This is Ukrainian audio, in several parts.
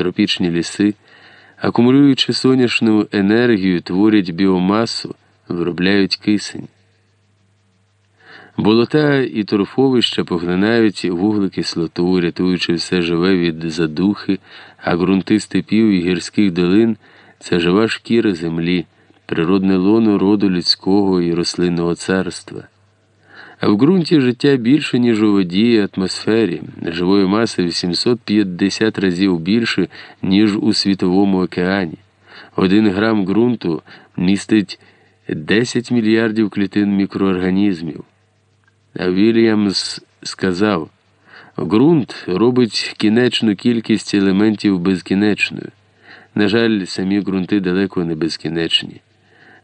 тропічні ліси, акумулюючи сонячну енергію, творять біомасу, виробляють кисень. Болота і торфовища поглинають вуглекислоту, рятуючи все живе від задухи, а ґрунти степів і гірських долин це жива шкіра землі, природне лоно роду людського і рослинного царства. В ґрунті життя більше, ніж у воді і атмосфері, живої маси в 750 разів більше, ніж у світовому океані. Один грам ґрунту містить 10 мільярдів клітин мікроорганізмів. А Вільямс сказав, ґрунт робить кінечну кількість елементів безкінечною. На жаль, самі ґрунти далеко не безкінечні.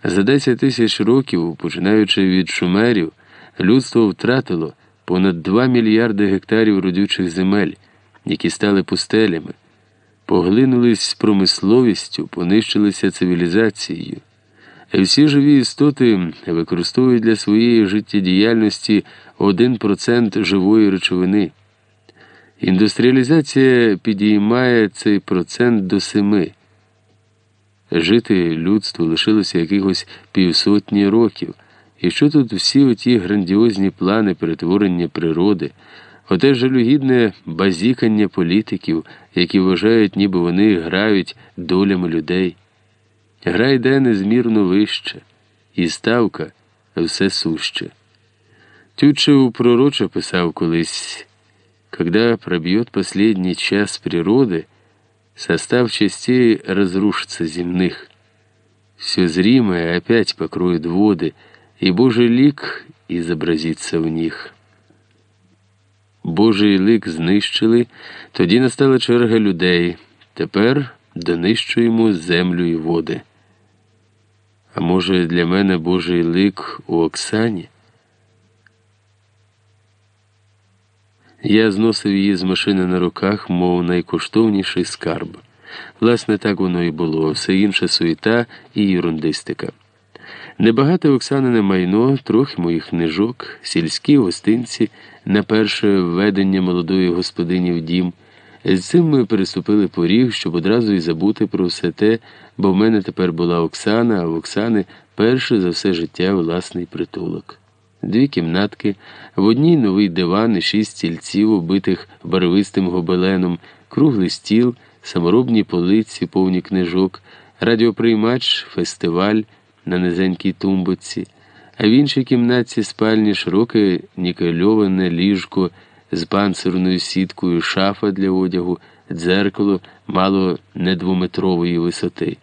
За 10 тисяч років, починаючи від шумерів, людство втратило понад 2 мільярди гектарів родючих земель, які стали пустелями, поглинулись промисловістю, понищилися цивілізацією. Всі живі істоти використовують для своєї життєдіяльності 1% живої речовини. Індустріалізація підіймає цей процент до 7%. Жити людству лишилося якихось півсотні років. І що тут всі оті грандіозні плани перетворення природи, оте жалюгідне базікання політиків, які вважають, ніби вони грають долями людей. Гра йде незмірно вище, і ставка все суще. Тютчев пророче писав колись, когда пробьет последний час природы, состав частей разрушится земных. Все зримое опять покроет воды, и Божий лик изобразится в них. Божий лик знищили, тоді настала черга людей. Тепер донищуємо землю і води. А може, для мене Божий лик у Оксані? Я зносив її з машини на руках, мов найкоштовніший скарб. Власне, так воно і було, все інше суєта і ерундистика. Небагате Оксанине майно, трохи моїх книжок, сільські гостинці на перше введення молодої господині в дім. З цим ми переступили поріг, щоб одразу і забути про все те, бо в мене тепер була Оксана, а в Оксани перше за все життя власний притулок. Дві кімнатки, в одній новий диван і шість стільців, оббитих барвистим гобеленом, круглий стіл, саморобні полиці, повні книжок, радіоприймач, фестиваль на низенькій тумбоці, а в іншій кімнатці спальні широке нікельоване ліжко з панцирною сіткою, шафа для одягу, дзеркало мало не двометрової висоти.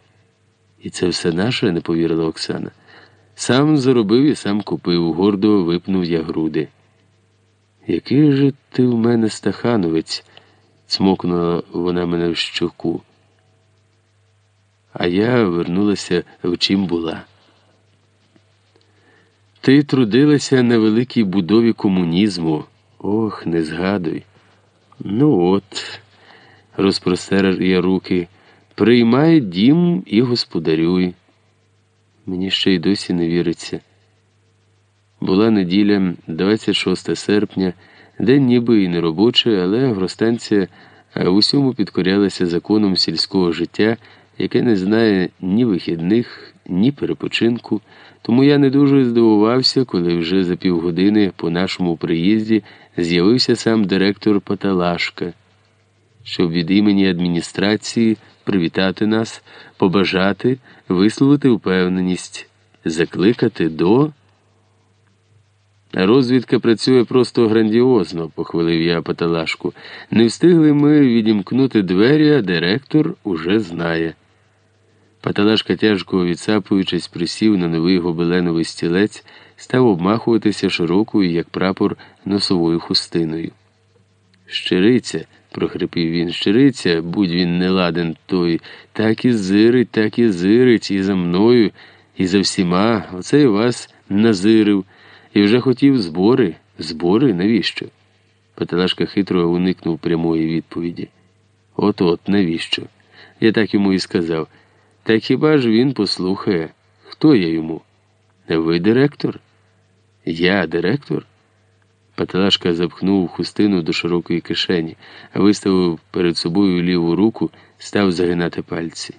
І це все наше, не повірила Оксана. Сам заробив і сам купив, гордо випнув я груди. Який же ти в мене стахановець? цмокнула вона мене в щоку. А я вернулася в чим була. Ти трудилася на великій будові комунізму. Ох, не згадуй. Ну от, розпростер я руки, приймай дім і господарюй. Мені ще й досі не віриться. Була неділя, 26 серпня, день ніби і не робочий, але агростанція в усьому підкорялася законом сільського життя, яке не знає ні вихідних, ні перепочинку. Тому я не дуже здивувався, коли вже за півгодини по нашому приїзді з'явився сам директор Паталашка, щоб від імені адміністрації привітати нас, побажати, висловити впевненість, закликати до. Розвідка працює просто грандіозно, похвалив я Паталашку. Не встигли ми відімкнути двері, а директор уже знає. Паталашка, тяжко відсапуючись, присів на новий гобеленовий стілець, став обмахуватися широкою, як прапор, носовою хустиною. Щириця, прохрипів він, щириця, будь він не ладен той, так і зирить, так і зирить, і за мною, і за всіма. Оце й вас назирив, і вже хотів збори. Збори навіщо? Паталашка хитро уникнув прямої відповіді. От от, навіщо? Я так йому і сказав. Та хіба ж він послухає, хто я йому? Ви директор? Я директор? Пателашка запхнув хустину до широкої кишені, виставив перед собою ліву руку, став загинати пальці.